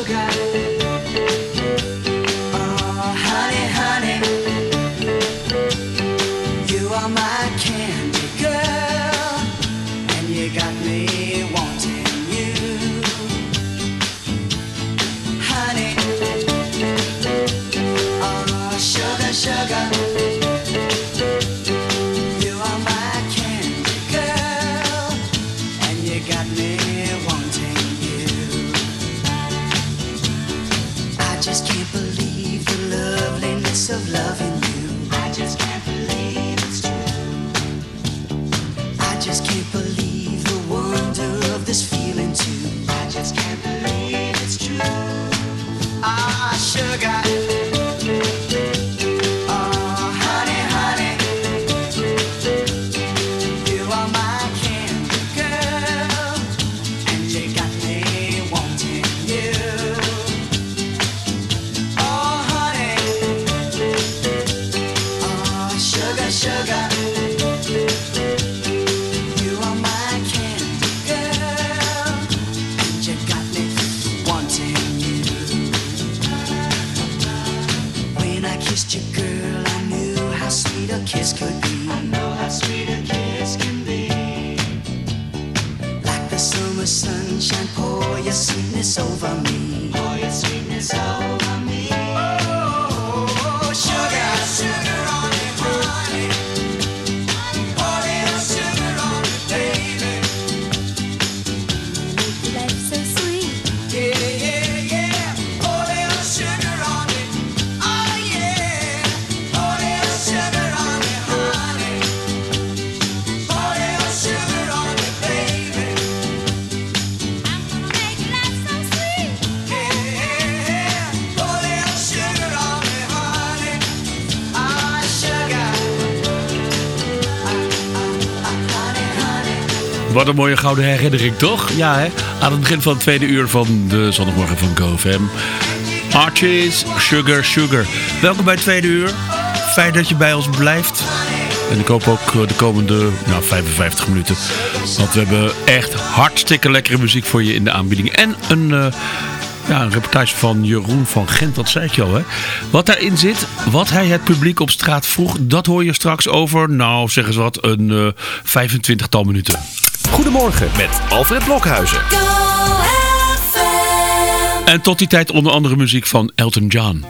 Wat een mooie gouden herinnering, toch? Ja, hè? Aan het begin van het tweede uur van de zondagmorgen van GoFam. Archies, Sugar, Sugar. Welkom bij het tweede uur. Fijn dat je bij ons blijft. En ik hoop ook eh, de komende nou, 55 minuten. Want we hebben echt hartstikke lekkere muziek voor je in de aanbieding. En een... Uh, ja, een reportage van Jeroen van Gent, dat zei ik al. Hè? Wat daarin zit, wat hij het publiek op straat vroeg, dat hoor je straks over, nou zeg eens wat, een uh, 25-tal minuten. Goedemorgen met Alfred Blokhuizen. En tot die tijd onder andere muziek van Elton John.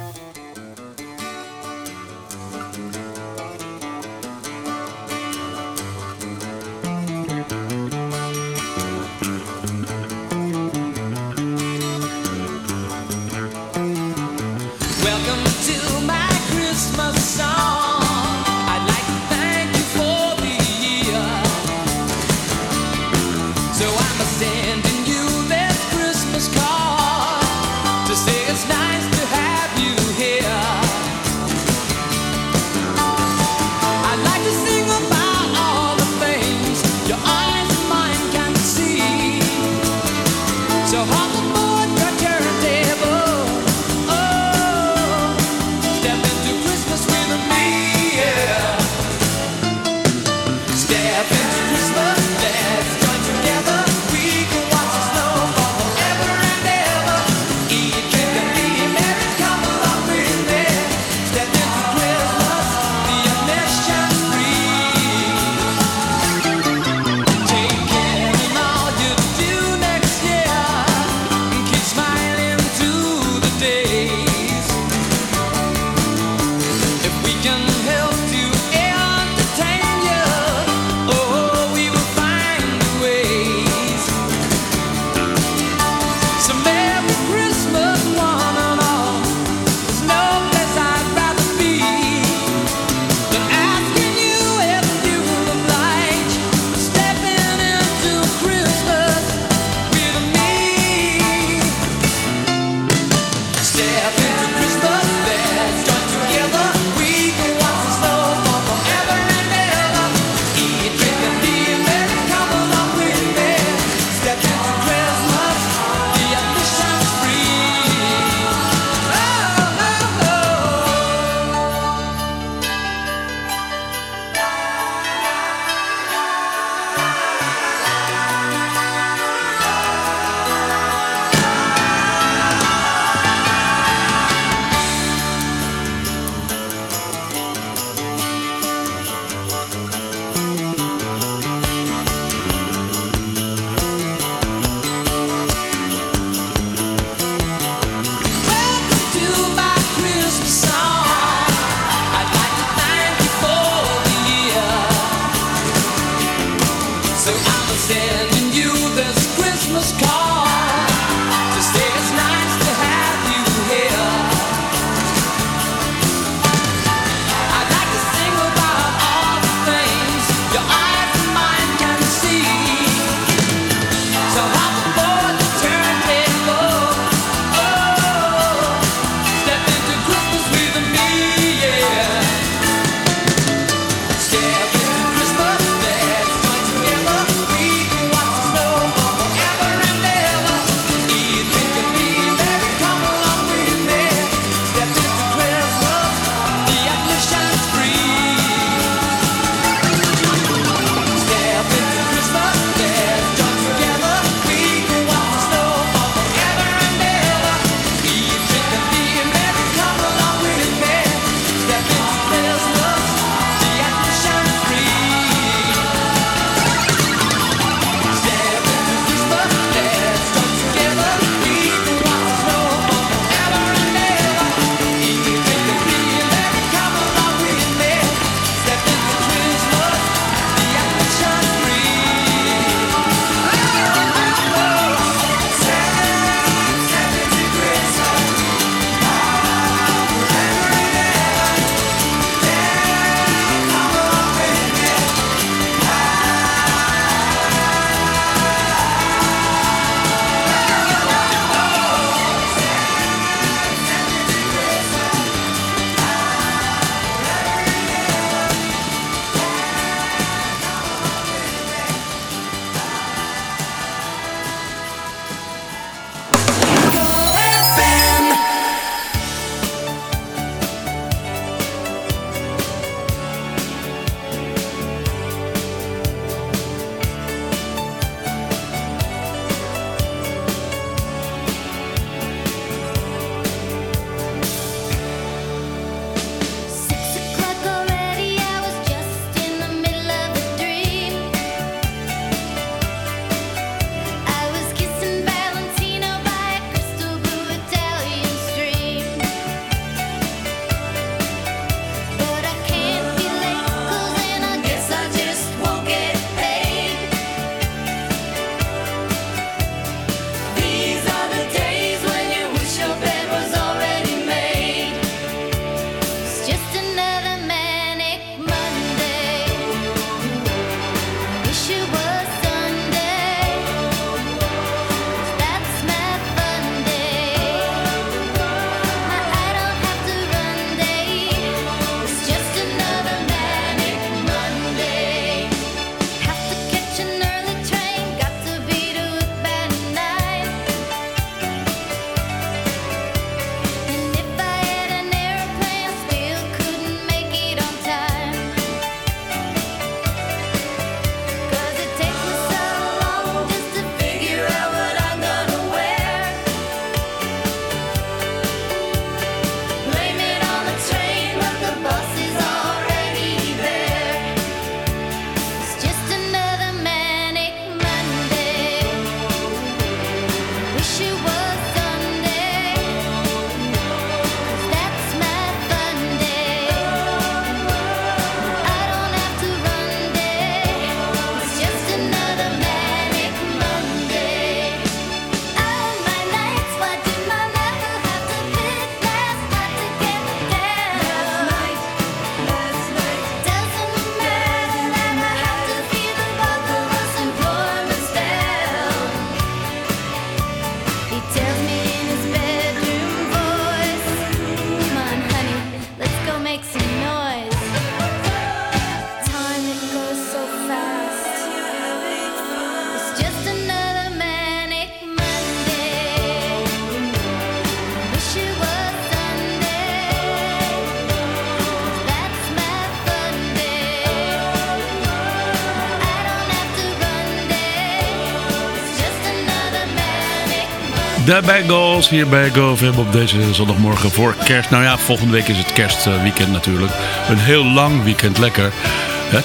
De Bengals hier bij GoFam op deze zondagmorgen voor kerst. Nou ja, volgende week is het kerstweekend natuurlijk. Een heel lang weekend, lekker.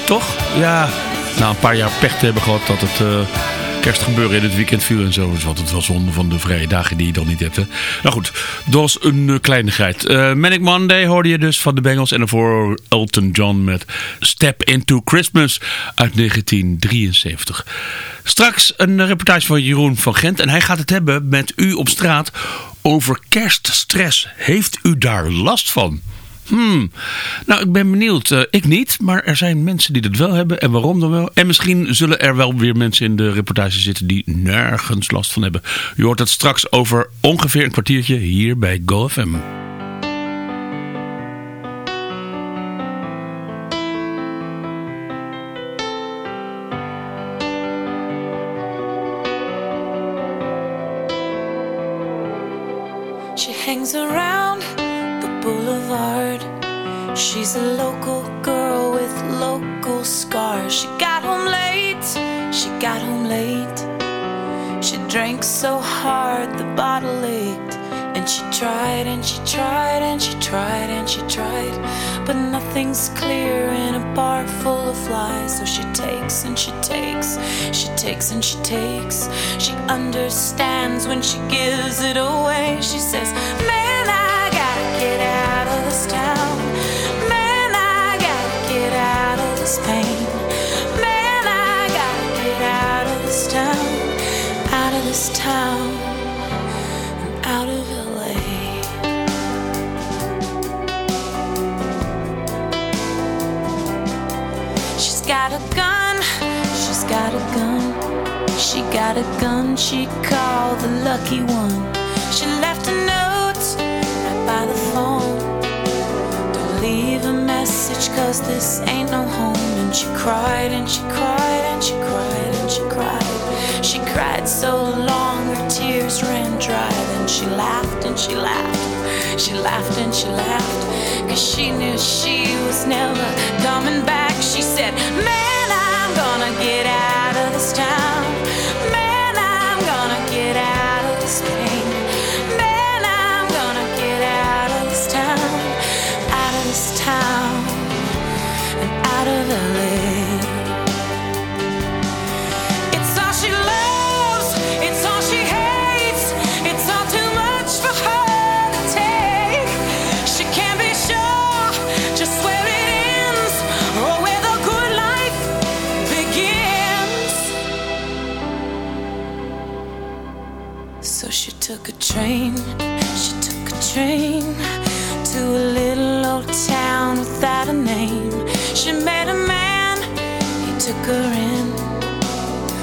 Toch? Ja, na een paar jaar pech te hebben gehad dat het... Uh, kerstgebeuren in het weekend viel en zo. is wat het wel zonde van de vrije dagen die je dan niet hebt. Nou goed, dat was een uh, kleinigheid. Uh, Manic Monday hoorde je dus van de Bengals. En daarvoor Elton John met Step Into Christmas uit 1973. Straks een reportage van Jeroen van Gent. En hij gaat het hebben met u op straat over kerststress. Heeft u daar last van? Hmm, nou ik ben benieuwd. Uh, ik niet, maar er zijn mensen die dat wel hebben. En waarom dan wel? En misschien zullen er wel weer mensen in de reportage zitten die nergens last van hebben. Je hoort het straks over ongeveer een kwartiertje hier bij GoFM. Scars. She got home late, she got home late. She drank so hard the bottle ached. And she tried and she tried and she tried and she tried. But nothing's clear in a bar full of lies. So she takes and she takes, she takes and she takes. She understands when she gives it away. She says, Man, She got a gun she called the lucky one. She left message, cause this ain't no home. And she cried and she cried and she cried and she cried. She cried so long her tears ran dry. Then she laughed and she laughed. She laughed and she laughed. Cause she knew she was never coming back. She said, Man, I'm gonna get out of this town. She loves, it's all she hates, it's all too much for her to take. She can't be sure just where it ends, or where the good life begins. So she took a train, she took a train to a little old town with not a name. She met a took her in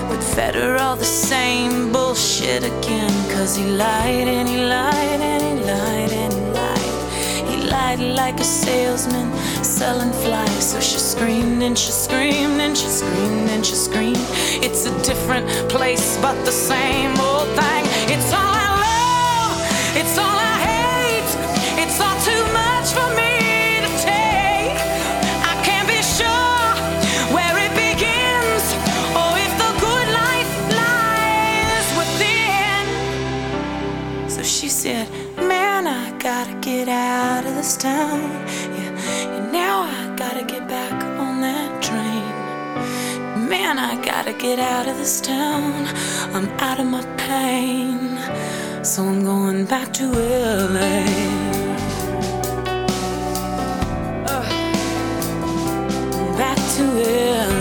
but fed her all the same bullshit again. Cause he lied and he lied and he lied and he lied. He lied like a salesman selling flies. So she screamed and she screamed and she screamed and she screamed. It's a different place, but the same old thing. Town. Yeah, and now I gotta get back on that train. Man, I gotta get out of this town. I'm out of my pain. So I'm going back to LA. Uh. back to LA.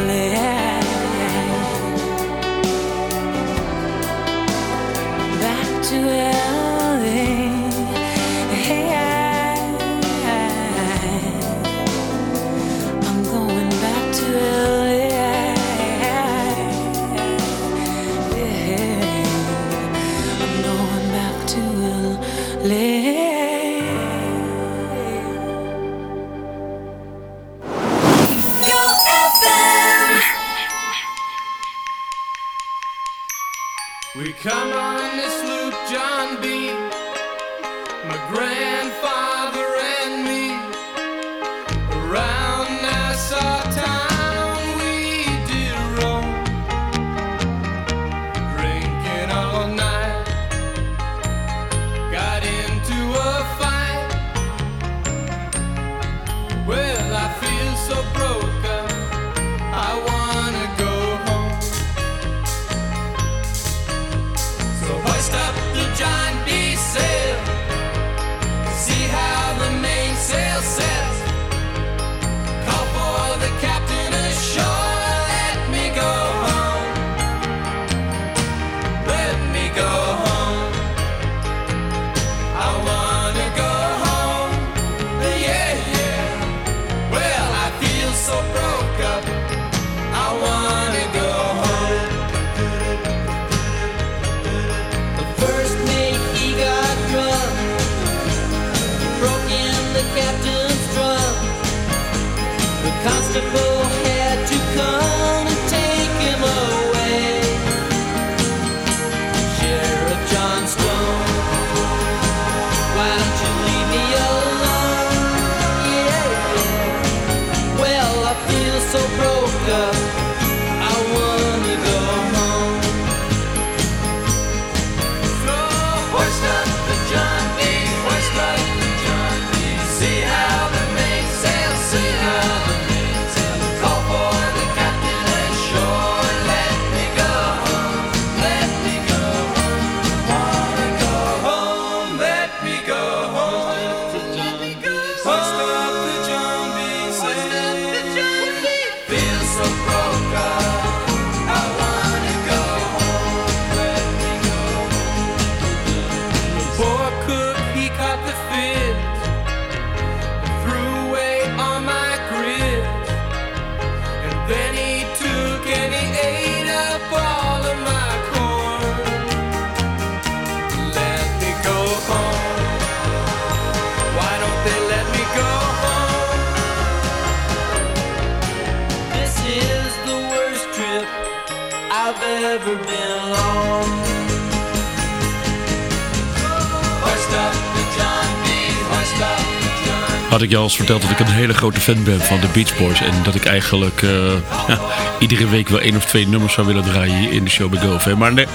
Had ik je al eens verteld dat ik een hele grote fan ben van de Beach Boys. En dat ik eigenlijk eh, ja, iedere week wel één of twee nummers zou willen draaien in de show bij GoFam. Maar nee,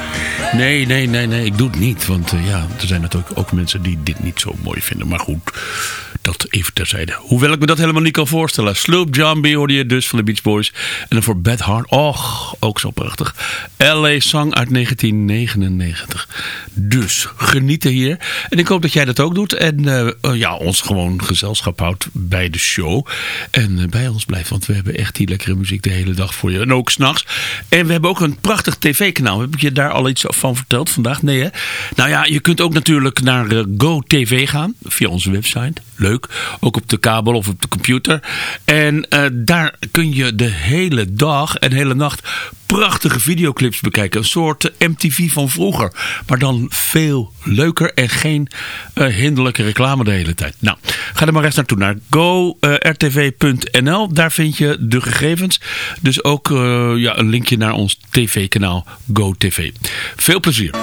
nee, nee, nee, nee, ik doe het niet. Want eh, ja, er zijn natuurlijk ook mensen die dit niet zo mooi vinden. Maar goed, dat even terzijde. Hoewel ik me dat helemaal niet kan voorstellen. Sloop B hoorde je dus van de Beach Boys. En dan voor Bad Heart. Och, ook zo prachtig. LA Song uit 1999. Dus genieten hier. En ik hoop dat jij dat ook doet. En eh, ja, ons gewoon gezelschap houdt bij de show. En eh, bij ons blijft. Want we hebben echt die lekkere muziek de hele dag voor je. En ook s'nachts. En we hebben ook een prachtig tv-kanaal. Heb ik je daar al iets van verteld vandaag? Nee hè? Nou ja, je kunt ook natuurlijk naar eh, GoTV gaan. Via onze website. Leuk. Ook op de kabel of op de computer. En eh, daar kun je de hele dag en hele nacht prachtige videoclips bekijken. Een soort MTV van vroeger. Maar dan veel leuker en geen eh, hinderlijke reclame de hele tijd. Nou, ga er maar eens naartoe. Naar gortv.nl. Daar vind je de gegevens. Dus ook eh, ja, een linkje naar ons tv-kanaal GoTV. Veel plezier.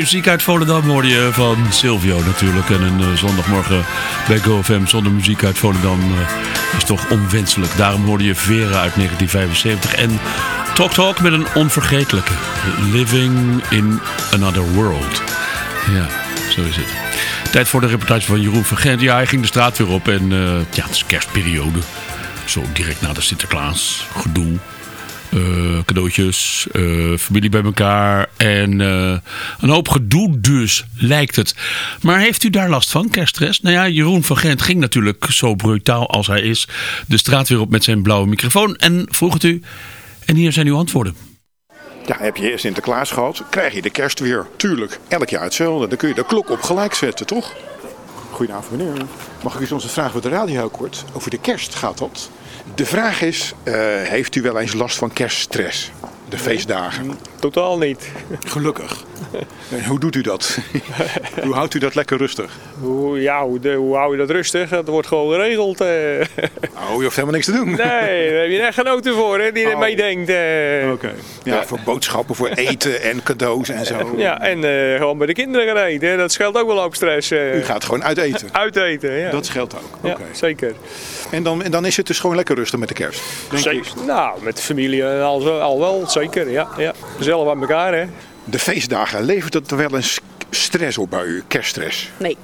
Muziek uit Volendam hoorde je van Silvio natuurlijk. En een eh, zondagmorgen bij GoFM zonder muziek uit Volendam eh, is toch onwenselijk. Daarom hoorde je Vera uit 1975 en Talk Talk met een onvergetelijke. Living in Another World. Ja, zo is het. Tijd voor de reportage van Jeroen van Gent. Ja, hij ging de straat weer op en eh, ja, het is kerstperiode. Zo direct na de Sinterklaas gedoe. Eh, cadeautjes, eh, familie bij elkaar en eh, een hoop gedoe dus, lijkt het. Maar heeft u daar last van, kerststress? Nou ja, Jeroen van Gent ging natuurlijk zo brutaal als hij is de straat weer op met zijn blauwe microfoon en vroeg het u. En hier zijn uw antwoorden. Ja, heb je eerst Sinterklaas gehad, krijg je de kerst weer. Tuurlijk, elk jaar hetzelfde. Dan kun je de klok op gelijk zetten, toch? Goedenavond meneer. Mag ik u onze vraag voor de radio kort? Over de kerst gaat dat. De vraag is, eh, heeft u wel eens last van kerststress? De feestdagen. Totaal niet. Gelukkig. En hoe doet u dat? hoe houdt u dat lekker rustig? Hoe, ja, hoe, de- hoe hou je dat rustig? Dat wordt gewoon geregeld. eh. Oh, je hoeft helemaal niks te doen. nee, daar heb je echt genoten voor, hè, die er Oh. meedenkt. eh. Oké. Ja, voor boodschappen, voor eten en cadeaus en zo. Ja, en eh, gewoon bij de kinderen gaan eten. Dat scheelt ook wel op stress. eh. U gaat gewoon uit eten. Uiteten, ja. Dat scheelt ook. ja, Oké. zeker. En, dan, en dan is het dus gewoon lekker rustig met de kerst. Denk ik. zeker. Nou, met de familie eh, al, al wel, zeker. Ja, ja. Zelf aan elkaar, hè. De feestdagen, levert het er wel eens stress op bij u? Kerststress? Nee,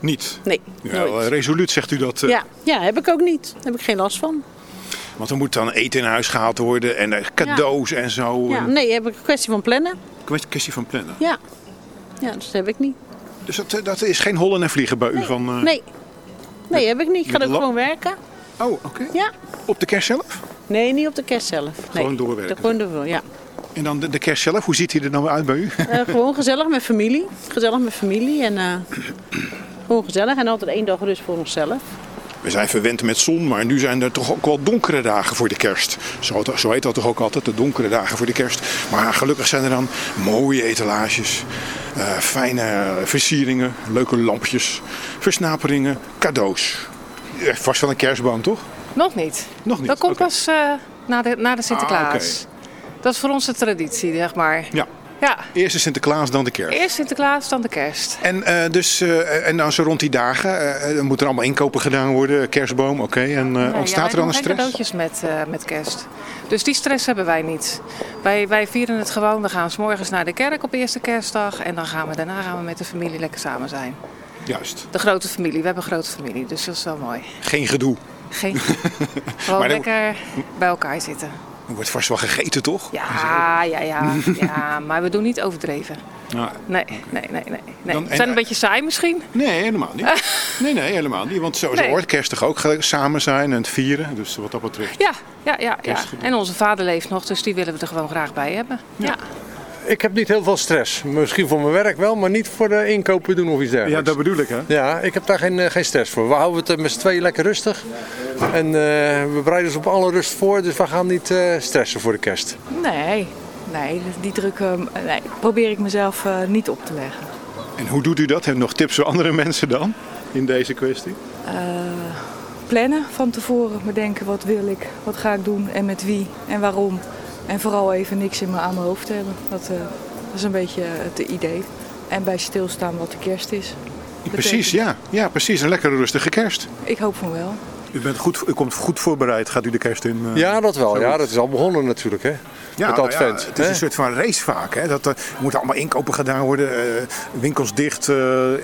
Niet? nee. Ja, nooit. resoluut zegt u dat. eh, Ja, ja, heb ik ook niet. Daar heb ik geen last van. Want er moet dan eten in huis gehaald worden en eh, cadeaus en zo. Ja, nee, heb ik een kwestie van plannen. Kwest- Kwestie van plannen. Ja, ja dat heb ik niet. Dus dat, eh, dat is geen hollen en vliegen bij u van... eh, nee. Nee, heb ik niet. Ik ga ook gewoon werken. Oh, oké. Ja. Op de kerst zelf? Nee, niet op de kerst zelf. Nee. Gewoon doorwerken. Gewoon door, ja. En dan de, de kerst zelf, hoe ziet hij er nou uit bij u? Eh, gewoon gezellig met familie. Gezellig met familie en eh, gewoon gezellig. En altijd één dag rust voor onszelf. We zijn verwend met zon, maar nu zijn er toch ook wel donkere dagen voor de kerst. Zo, zo heet dat toch ook altijd, de donkere dagen voor de kerst. Maar gelukkig zijn er dan mooie etalages, eh, fijne versieringen, leuke lampjes, versnaperingen, cadeaus. Eh, Vast wel een kerstboom, toch? Nog niet. Nog niet, Dat komt pas eh, na, de, na de Sinterklaas. Dat is voor ons de traditie, zeg maar. Ja. Ja, Eerst de Sinterklaas, dan de kerst. eerst Sinterklaas, dan de kerst. En, eh, dus, eh, en dan zo rond die dagen, eh, er moeten er allemaal inkopen gedaan worden, kerstboom, oké. En eh, Nee, ja, ontstaat er dan een stress? cadeautjes met, eh, met kerst. Dus die stress hebben wij niet. Wij, wij vieren het gewoon. We gaan s morgens naar de kerk op eerste kerstdag. En dan gaan we daarna gaan we met de familie lekker samen zijn. Juist, De grote familie. We hebben een grote familie, dus dat is wel mooi. geen gedoe. Geen... Gewoon lekker bij elkaar zitten. Er wordt vast wel gegeten, toch? Ja, ja, ja, ja. Maar we doen niet overdreven. Nee, nee, nee, nee. nee. Dan- we en- zijn een beetje saai misschien. Nee, helemaal niet. Nee, nee, helemaal niet. Want zo, Nee. hoort kerst toch ook samen zijn en het vieren. Dus wat dat betreft. Ja, ja, ja, ja. En onze vader leeft nog, dus die willen we er gewoon graag bij hebben. Ja. Ik heb niet heel veel stress. Misschien voor mijn werk wel, maar niet voor de inkopen doen of iets dergelijks. bedoel ik, hè? Ja, ik heb daar geen, eh, geen stress voor. We houden het eh, met z'n tweeën lekker rustig. En eh, we bereiden ons op alle rust voor, dus we gaan niet eh, stressen voor de kerst. Nee, nee, die druk eh, nee, probeer ik mezelf eh, niet op te leggen. En hoe doet u dat? Heb je nog tips voor andere mensen dan? In deze kwestie? Eh, plannen van tevoren, bedenken wat wil ik, wat ga ik doen en met wie en waarom. En vooral even niks in me aan mijn hoofd hebben. Dat, eh, dat is een beetje het idee. En bij stilstaan wat de kerst is. Precies, ja. Ja, precies. Een lekkere rustige kerst. Ik hoop van wel. U, bent goed, u komt goed voorbereid. Gaat u de kerst in? eh? Ja, dat wel. Ja, dat is al begonnen natuurlijk, hè? Ja, het nou advent. ja, het is hè? een soort van race vaak. Hè? Dat, er moeten allemaal inkopen gedaan worden. eh, winkels dicht, eh,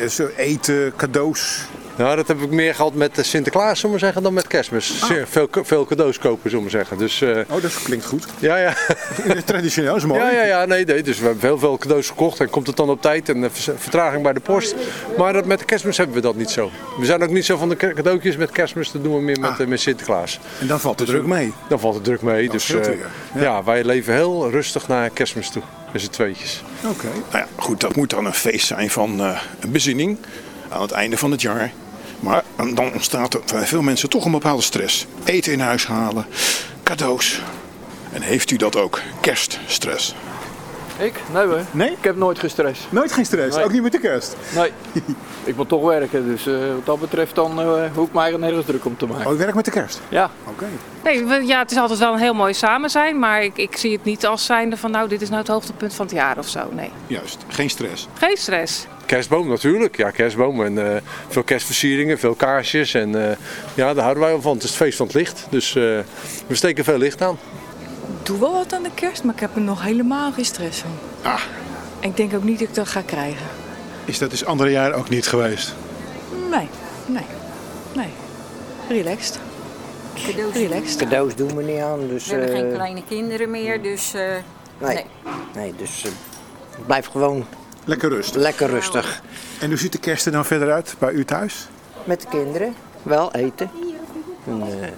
zo eten, cadeaus. Nou, dat heb ik meer gehad met eh, Sinterklaas, zullen we zeggen, dan met kerstmis. Zeer Veel, veel cadeaus kopen, zullen we zeggen. Dus, eh, Oh, dat klinkt goed. ja, ja. Traditioneel is mooi. Ja, ja, ja, nee, nee. Dus we hebben heel veel cadeaus gekocht en komt het dan op tijd en eh, vertraging bij de post. Maar dat, met de kerstmis hebben we dat niet zo. We zijn ook niet zo van de cadeautjes met kerstmis, dat doen we meer met, Ah. met Sinterklaas. En dan valt de druk mee. Dan valt het druk mee. Dus ja. ja. wij leven heel rustig naar kerstmis toe, met z'n tweetjes. Oké. Nou ja, goed, dat moet dan een feest zijn van een bezinning aan het einde van het jaar. Maar dan ontstaat er bij veel mensen toch een bepaalde stress. Eten in huis halen, cadeaus. En heeft u dat ook? Kerststress. Ik? Nee hoor. Nee? Ik heb nooit gestrest. Nooit geen stress, Nee. ook niet met de kerst. Nee. ik moet toch werken, dus eh, wat dat betreft dan eh, hoef ik mij er nergens druk om te maken. Oh, u werkt met de kerst? Ja. Oké. Nee, ja, het is altijd wel een heel mooi samen zijn. Maar ik, ik zie het niet als zijnde van nou, dit is nou het hoogtepunt van het jaar of zo. Nee. Juist, geen stress. Geen stress. Kerstboom natuurlijk, ja, kerstboom. En eh, veel kerstversieringen, veel kaarsjes. En eh, ja, daar houden wij wel van. Het is het feest van het licht, dus eh, we steken veel licht aan. Ik doe wel wat aan de kerst, maar ik heb er nog helemaal geen stress van. Ah, En ik denk ook niet dat ik dat ga krijgen. is dat dus andere jaren ook niet geweest? Nee, nee, nee. Relaxed. Relaxed. Cadeaus doen we niet aan, dus... We hebben geen kleine kinderen meer, dus eh, nee. nee. nee, dus eh, blijf gewoon Lekker rustig. lekker rustig. En hoe ziet de kerst er dan verder uit bij u thuis? Met de kinderen, wel eten. En, eh,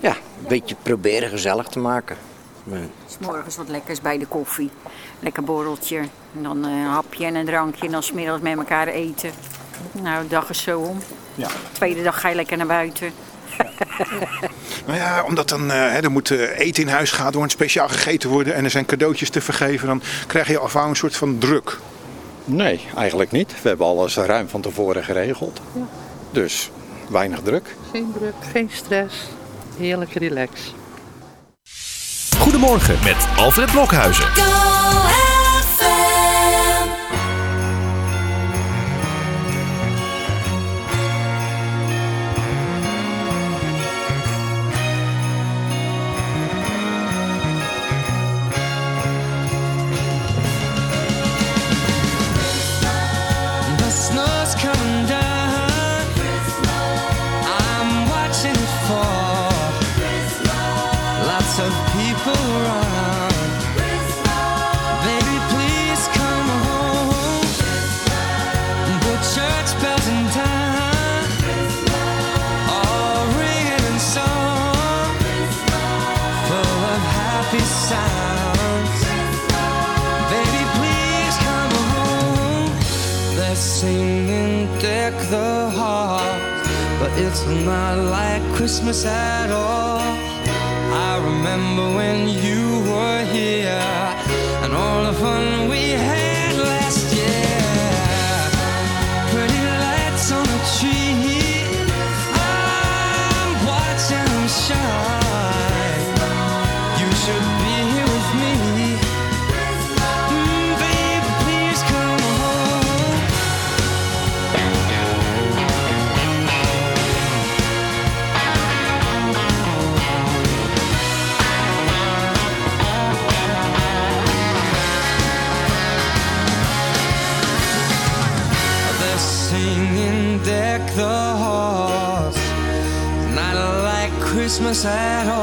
ja, een beetje proberen gezellig te maken. S morgens wat lekkers bij de koffie. Lekker borreltje. En dan eh, een hapje en een drankje. En dan smiddags met elkaar eten. Nou, de dag is zo om. Ja. Tweede dag ga je lekker naar buiten. Nou ja, omdat dan eh, hè, er moet eten in huis gaan, er moet speciaal gegeten worden en er zijn cadeautjes te vergeven. Dan krijg je al gauw een soort van druk. Nee, eigenlijk niet. We hebben alles ruim van tevoren geregeld. Dus weinig druk. Geen druk, geen stress. Heerlijk relax. Goedemorgen met Alfred Blokhuizen. it's not like Christmas at all. I remember when you were here and all the fun sad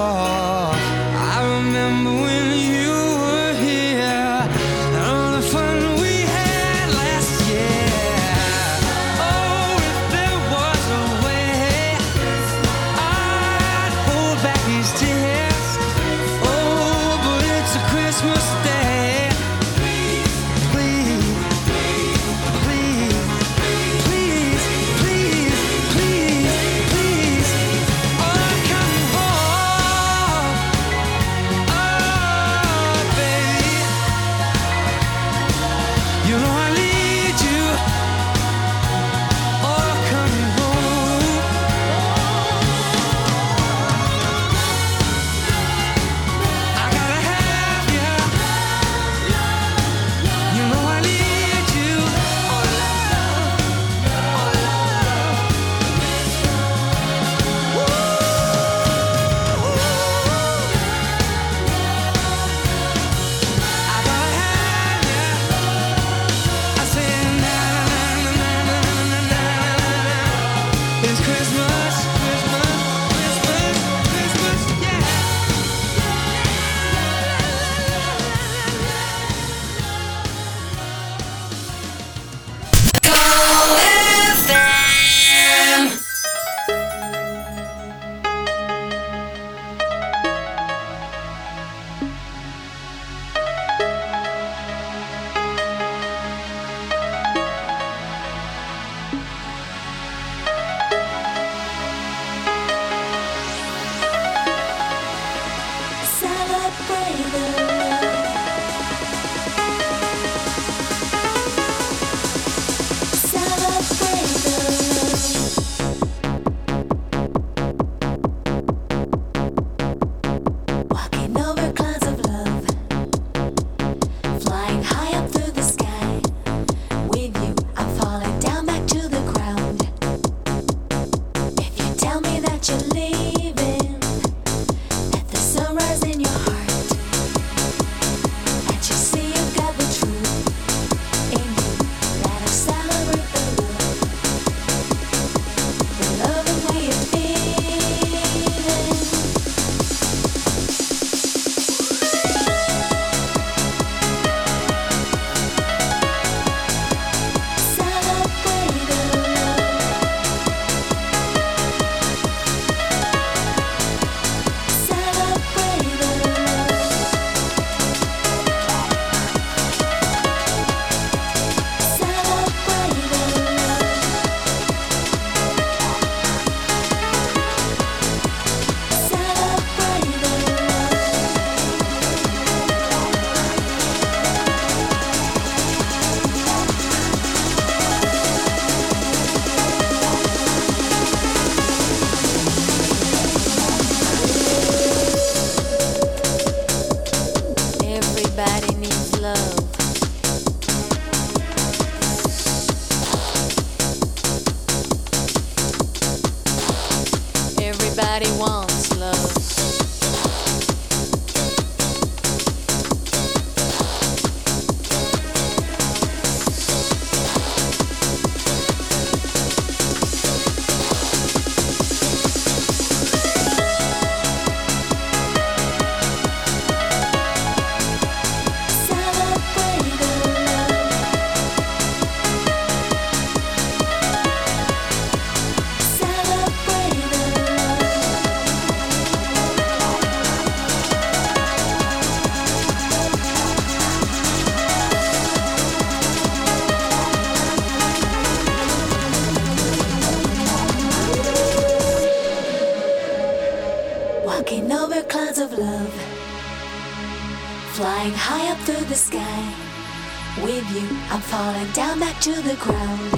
With you, I'm falling down back to the ground.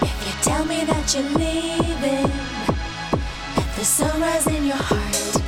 If you tell me that you're leaving, let the sunrise in your heart.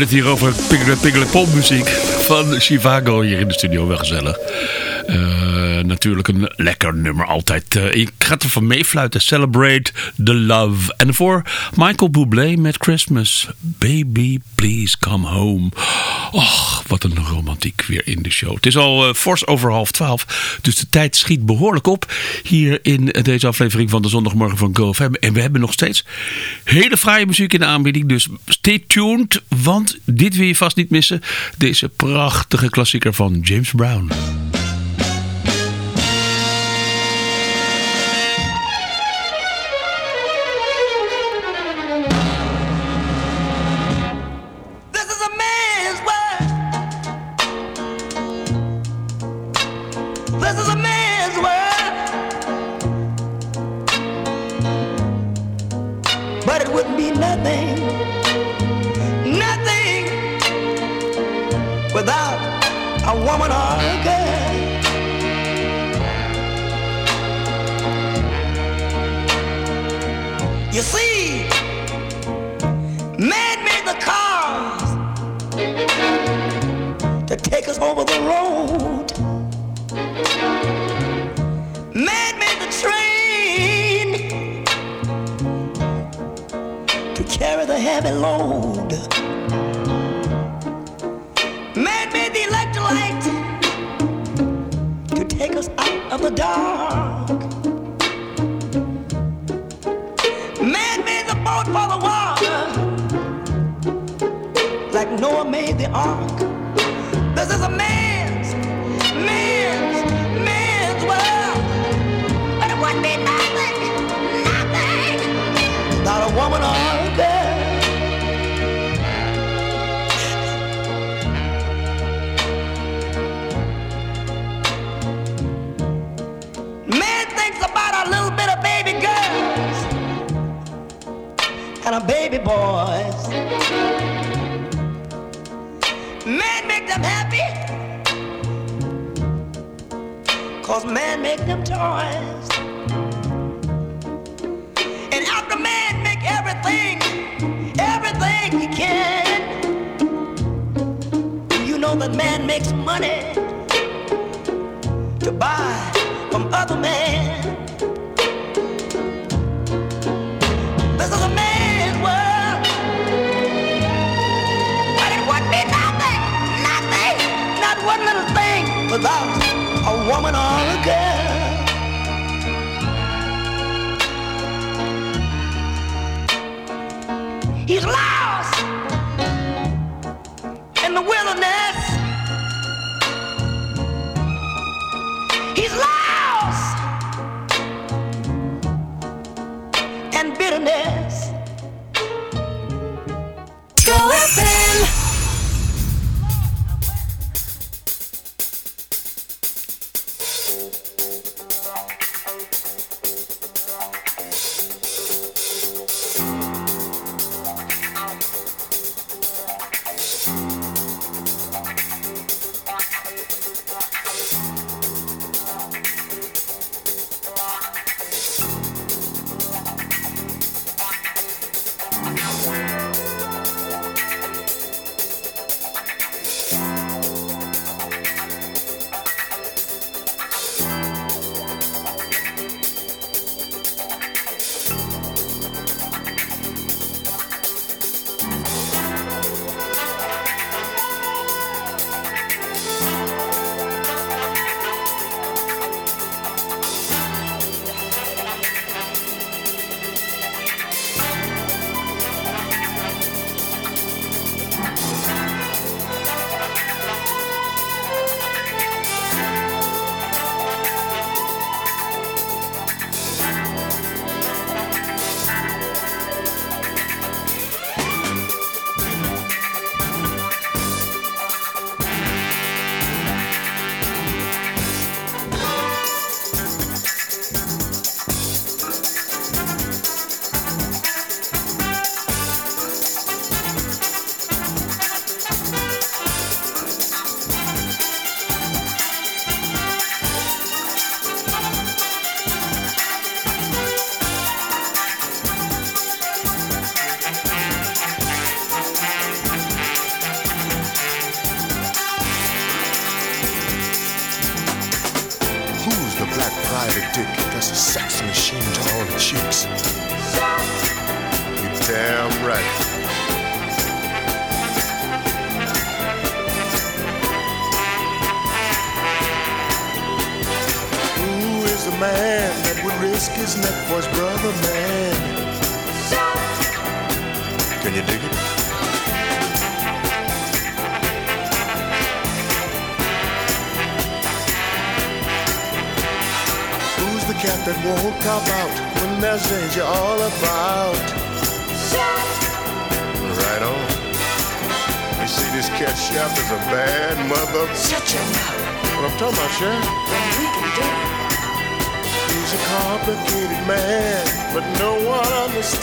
Hebben het hier over Piggly Piggly Pop muziek van Chivago hier in de studio. Wel gezellig. Eh, natuurlijk een lekker nummer altijd. Eh, ik ga er van meefluiten. Celebrate the love. En voor Michael Bublé met Christmas. Baby, please come home. Och, wat een romantiek weer in de show. Het is al eh, fors over half twaalf. Dus de tijd schiet behoorlijk op. Hier in deze aflevering van de zondagmorgen van GoFM. En we hebben nog steeds hele fraaie muziek in de aanbieding. Dus stay tuned. Want dit wil je vast niet missen. Deze prachtige klassieker van James Brown. Woman or a girl.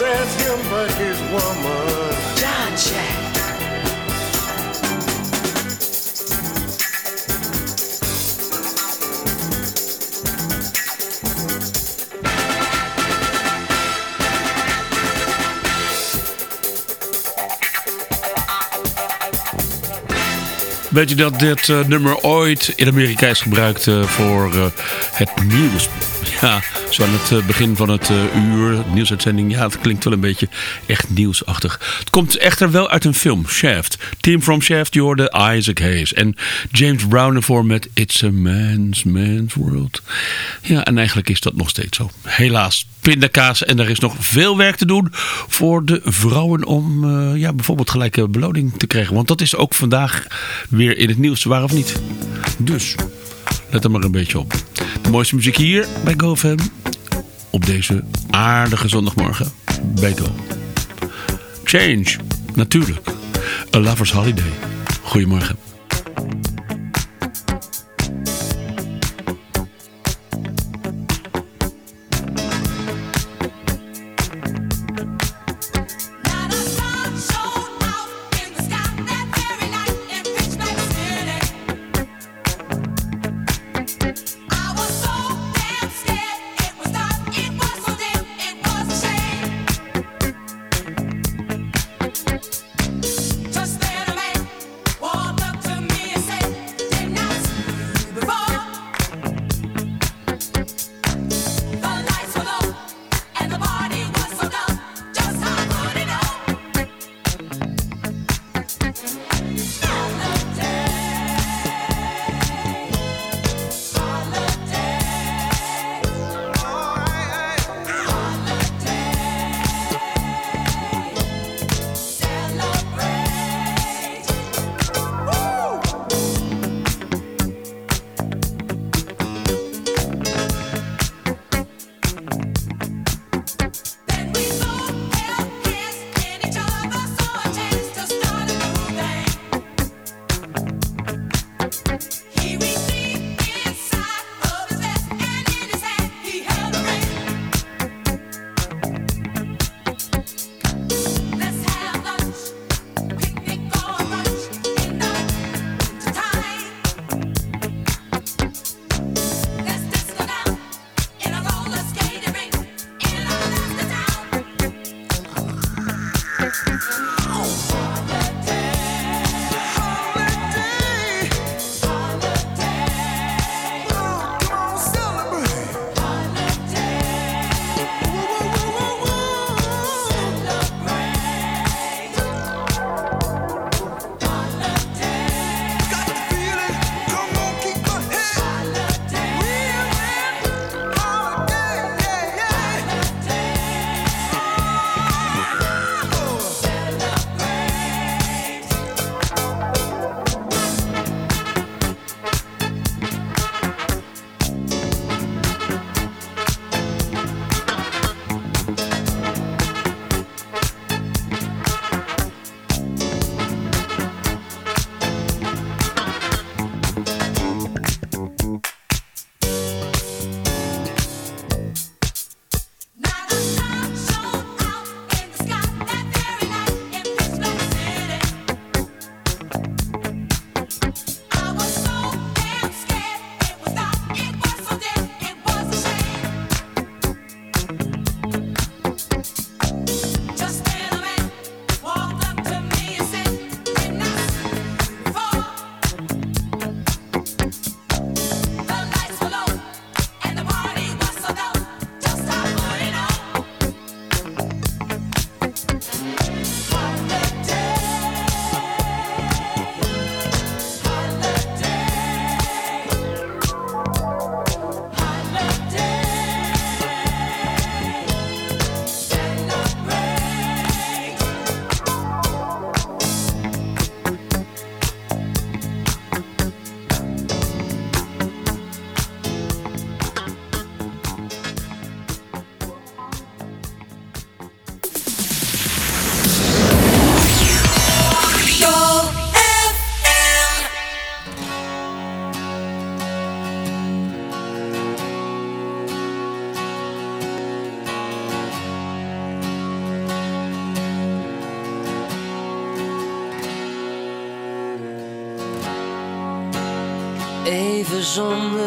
Understands him but his woman. John Jack. Weet je dat dit eh, nummer ooit in Amerika is gebruikt eh, voor eh, het nieuws? Ja, zo aan het eh, begin van het eh, uur, nieuwsuitzending. Ja, het klinkt wel een beetje echt nieuwsachtig. Het komt echter wel uit een film, Shaft. Team from Shaft, je Isaac Hayes. En James Brown ervoor met It's a Man's Man's World. Ja, en eigenlijk is dat nog steeds zo. Helaas, pindakaas. En er is nog veel werk te doen voor de vrouwen om eh, ja, bijvoorbeeld gelijke beloning te krijgen. Want dat is ook vandaag weer in het nieuws, waar of niet. Dus, let er maar een beetje op. De mooiste muziek hier bij GoFam. Op deze aardige zondagmorgen bij. Change, natuurlijk. A Lover's Holiday. Goedemorgen. Even zonder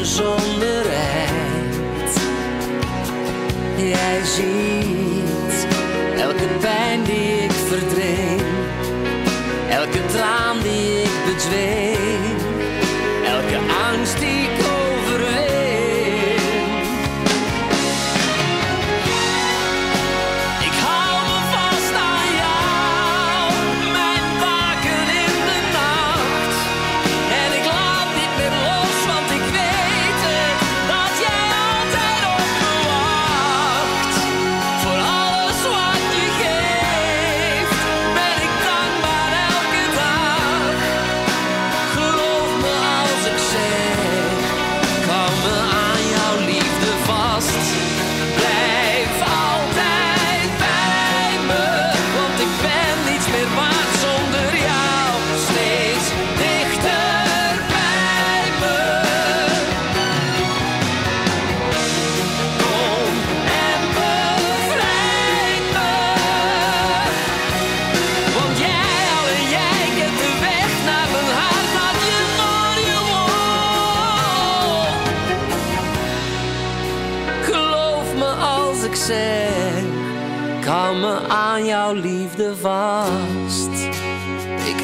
dromen zonder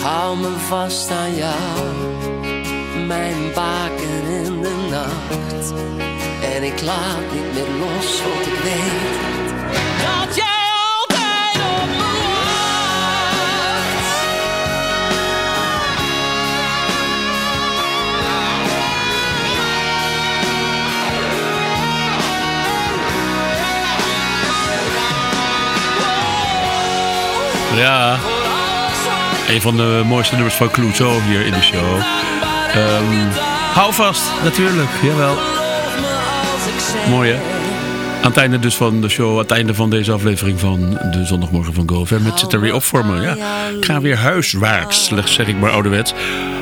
hou me vast aan jou, mijn baken in de nacht. En ik laat niet meer los, want ik weet dat jij. Ja. Een van de mooiste nummers van Clouseau hier in de show. Ehm, hou vast, natuurlijk. Jawel. Mooi hè? Aan het einde dus van de show, aan het einde van deze aflevering van de zondagmorgen van GoFam. Het zit er weer op voor me. Ja. Ik ga weer huiswaarts, zeg ik maar ouderwets.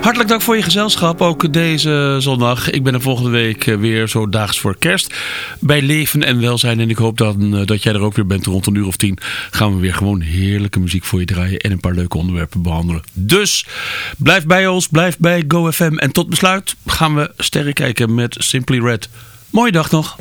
Hartelijk dank voor je gezelschap, ook deze zondag. Ik ben er volgende week eh, weer zo daags voor kerst. Bij Leven en Welzijn. En ik hoop dan eh, dat jij er ook weer bent rond een uur of tien. Gaan we weer gewoon heerlijke muziek voor je draaien. En een paar leuke onderwerpen behandelen. Dus blijf bij ons, blijf bij GoFM. En tot besluit gaan we sterren kijken met Simply Red. Mooie dag nog.